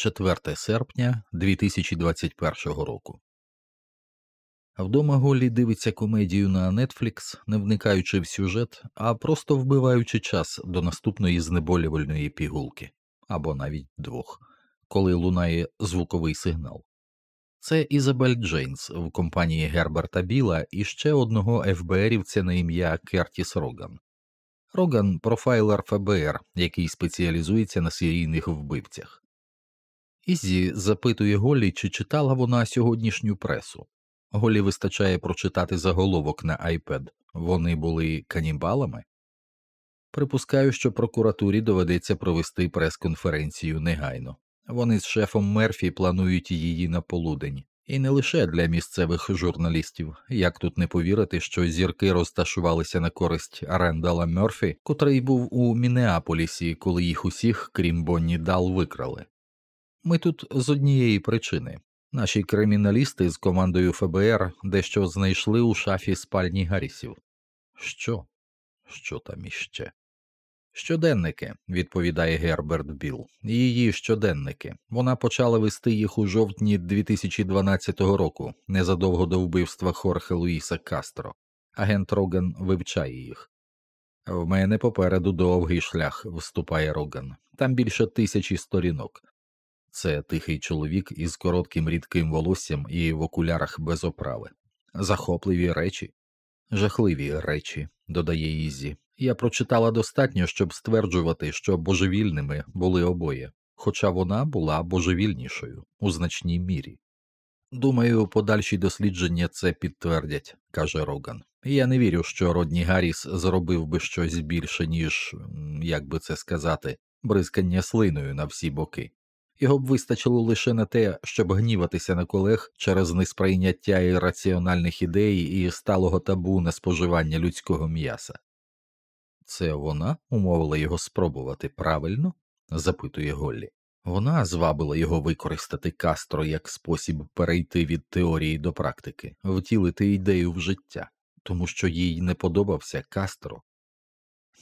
4 серпня 2021 року. Вдома Голлі дивиться комедію на Netflix, не вникаючи в сюжет, а просто вбиваючи час до наступної знеболювальної пігулки або навіть двох, коли лунає звуковий сигнал. Це Ізабель Джейнс в компанії Герберта Біла і ще одного ФБРівця на ім'я Кертіс Роган. Роган профайлер ФБР, який спеціалізується на серійних вбивцях. Ізі запитує Голлі, чи читала вона сьогоднішню пресу. Голі вистачає прочитати заголовок на iPad. Вони були канібалами. Припускаю, що прокуратурі доведеться провести прес-конференцію негайно. Вони з шефом Мерфі планують її на полудень, і не лише для місцевих журналістів, як тут не повірити, що зірки розташувалися на користь Рендала Мерфі, котрий був у Мінеаполісі, коли їх усіх, крім Бонні Дал, викрали. Ми тут з однієї причини наші криміналісти з командою ФБР дещо знайшли у шафі спальні Гаррісів. Що? Що там іще? Щоденники, відповідає Герберт Білл, її щоденники. Вона почала вести їх у жовтні 2012 року, незадовго до вбивства Хорхе Луїса Кастро. Агент Роган вивчає їх. В мене попереду довгий шлях, вступає Роган. Там більше тисячі сторінок. Це тихий чоловік із коротким рідким волоссям і в окулярах без оправи. Захопливі речі, жахливі речі, додає Ізі. Я прочитала достатньо, щоб стверджувати, що божевільними були обоє, хоча вона була божевільнішою у значній мірі. Думаю, подальші дослідження це підтвердять, каже Роган. Я не вірю, що Родні Гарріс зробив би щось більше, ніж, як би це сказати, бризкання слиною на всі боки. Його б вистачило лише на те, щоб гніватися на колег через несприйняття ірраціональних ідей і сталого табу на споживання людського м'яса. Це вона умовила його спробувати правильно? запитує Голлі. Вона звабила його використати Кастро як спосіб перейти від теорії до практики, втілити ідею в життя, тому що їй не подобався Кастро.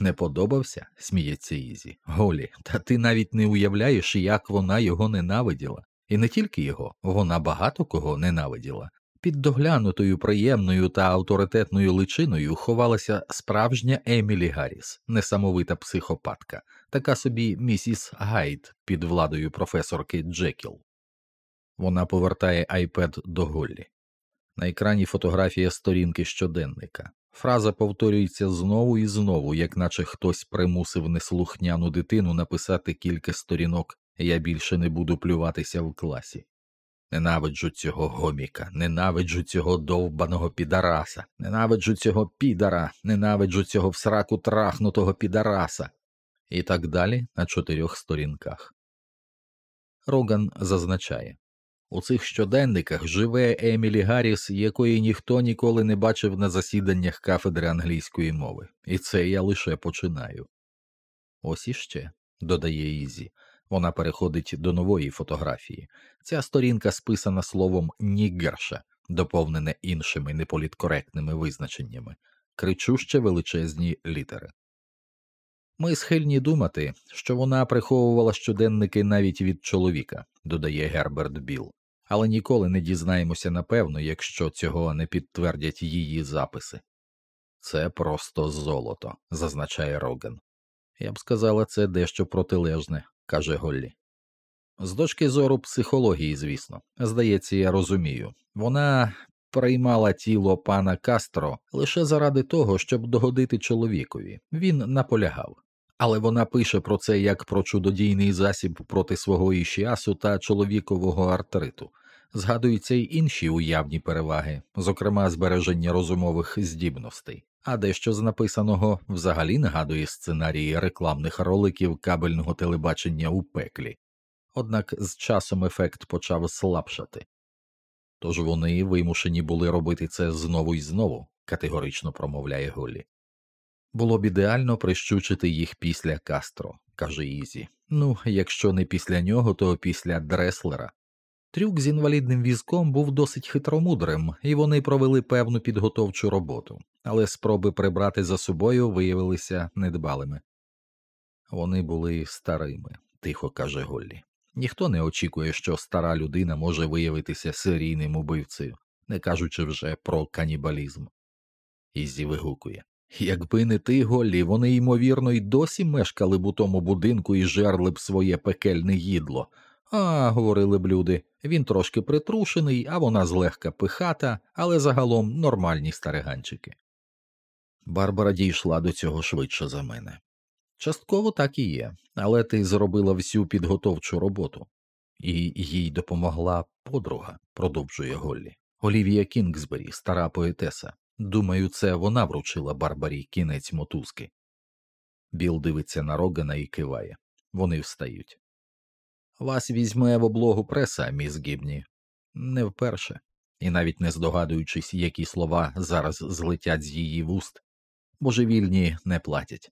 Не подобався? сміється Ізі. Голі, та ти навіть не уявляєш, як вона його ненавиділа. І не тільки його, вона багато кого ненавиділа. Під доглянутою приємною та авторитетною личиною ховалася справжня Емілі Гарріс, несамовита психопатка, така собі місіс Гайд під владою професорки Джекіл. Вона повертає айпед до Голлі. На екрані фотографія сторінки щоденника. Фраза повторюється знову і знову, як наче хтось примусив неслухняну дитину написати кілька сторінок Я більше не буду плюватися в класі. Ненавиджу цього гоміка, ненавиджу цього довбаного підараса, ненавиджу цього підара, ненавиджу цього всраку трахнутого підараса, і так далі на чотирьох сторінках. Роган зазначає у цих щоденниках живе Емілі Гарріс, якої ніхто ніколи не бачив на засіданнях кафедри англійської мови, і це я лише починаю. Ось іще, додає Ізі. Вона переходить до нової фотографії. Ця сторінка списана словом нігерша, доповнене іншими неполіткоректними визначеннями, кричуще величезні літери. Ми схильні думати, що вона приховувала щоденники навіть від чоловіка, додає Герберт Білл, але ніколи не дізнаємося напевно, якщо цього не підтвердять її записи. Це просто золото, зазначає Роган. Я б сказала, це дещо протилежне, каже Голлі. З точки зору психології, звісно, здається, я розумію. Вона приймала тіло пана Кастро лише заради того, щоб догодити чоловікові. Він наполягав. Але вона пише про це як про чудодійний засіб проти свого ішіасу та чоловікового артриту. Згадуються й інші уявні переваги, зокрема збереження розумових здібностей а дещо з написаного взагалі нагадує сценарії рекламних роликів кабельного телебачення у пеклі, однак з часом ефект почав слабшати. Тож вони вимушені були робити це знову і знову, категорично промовляє Голлі. Було б ідеально прищучити їх після Кастро, каже Ізі. Ну, якщо не після нього, то після Дреслера. Трюк з інвалідним візком був досить хитромудрим, і вони провели певну підготовчу роботу, але спроби прибрати за собою виявилися недбалими. Вони були старими, тихо каже Голлі. Ніхто не очікує, що стара людина може виявитися серійним убивцею, не кажучи вже про канібалізм. Ізі вигукує. Якби не ти, Голлі, вони, ймовірно, й досі мешкали б у тому будинку і жерли б своє пекельне їдло. А, говорили б люди, він трошки притрушений, а вона злегка пихата, але загалом нормальні стариганчики. Барбара дійшла до цього швидше за мене. Частково так і є, але ти зробила всю підготовчу роботу, і їй допомогла подруга, продовжує Голлі. Олівія Кінгсбері, стара поетеса. Думаю, це вона вручила Барбарі кінець мотузки. Біл дивиться на Рогана і киває. Вони встають. Вас візьме в облогу преса, міс Гібні. Не вперше, і навіть не здогадуючись, які слова зараз злетять з її вуст, божевільні не платять.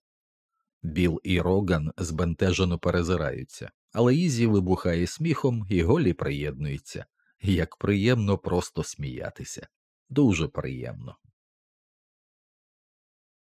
Біл і Роган збентежено перезираються, але Ізі вибухає сміхом і Голі приєднується. Як приємно просто сміятися. Дуже приємно.